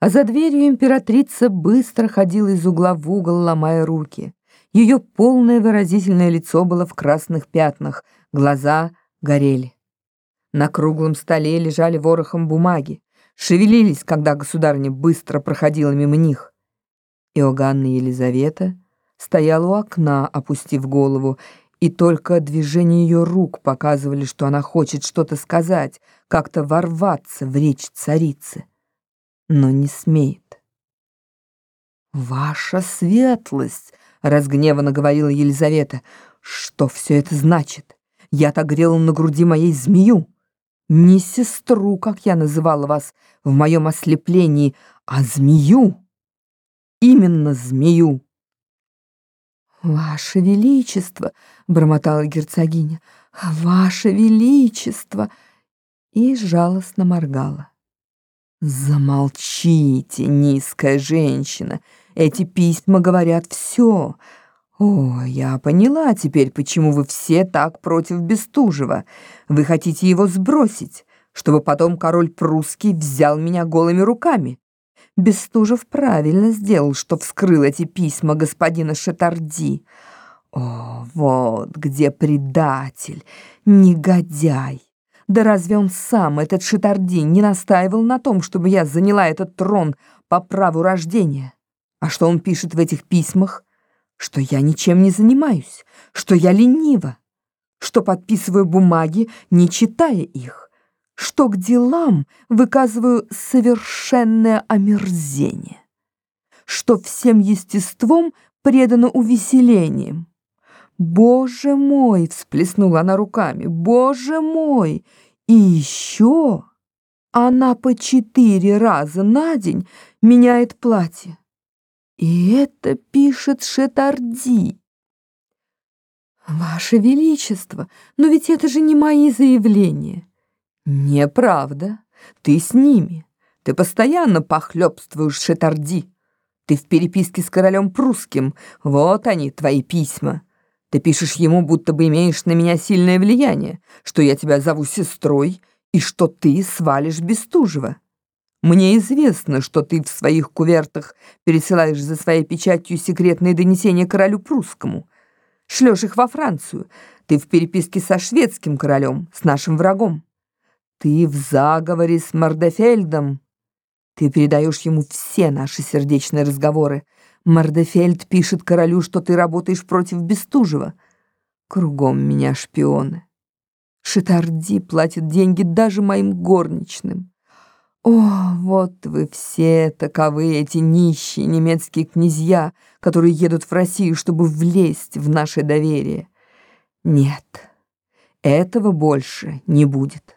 А за дверью императрица быстро ходила из угла в угол, ломая руки. Ее полное выразительное лицо было в красных пятнах, глаза горели. На круглом столе лежали ворохом бумаги, шевелились, когда государыня быстро проходила мимо них. Иоганна Елизавета стояла у окна, опустив голову, и только движения ее рук показывали, что она хочет что-то сказать, как-то ворваться в речь царицы но не смеет. «Ваша светлость!» — разгневанно говорила Елизавета. «Что все это значит? Я-то грела на груди моей змею. Не сестру, как я называла вас в моем ослеплении, а змею. Именно змею». «Ваше Величество!» — бормотала герцогиня. «Ваше Величество!» и жалостно моргала. «Замолчите, низкая женщина. Эти письма говорят все. О, я поняла теперь, почему вы все так против Бестужева. Вы хотите его сбросить, чтобы потом король прусский взял меня голыми руками. Бестужев правильно сделал, что вскрыл эти письма господина Шатарди. О, вот где предатель, негодяй. Да разве он сам, этот Шитарди, не настаивал на том, чтобы я заняла этот трон по праву рождения? А что он пишет в этих письмах? Что я ничем не занимаюсь, что я ленива, что подписываю бумаги, не читая их, что к делам выказываю совершенное омерзение, что всем естеством предано увеселением, «Боже мой!» — всплеснула она руками. «Боже мой! И еще она по четыре раза на день меняет платье. И это пишет Шетарди. «Ваше Величество, но ведь это же не мои заявления». «Неправда. Ты с ними. Ты постоянно похлебствуешь Шетарди. Ты в переписке с королем прусским. Вот они, твои письма». Ты пишешь ему, будто бы имеешь на меня сильное влияние, что я тебя зову сестрой и что ты свалишь Бестужева. Мне известно, что ты в своих кувертах пересылаешь за своей печатью секретные донесения королю прусскому. Шлешь их во Францию. Ты в переписке со шведским королем, с нашим врагом. Ты в заговоре с Мордефельдом. Ты передаешь ему все наши сердечные разговоры, Мардефельд пишет королю, что ты работаешь против Бестужева. Кругом меня шпионы. Шитарди платит деньги даже моим горничным. О, вот вы все таковы, эти нищие немецкие князья, которые едут в Россию, чтобы влезть в наше доверие. Нет, этого больше не будет.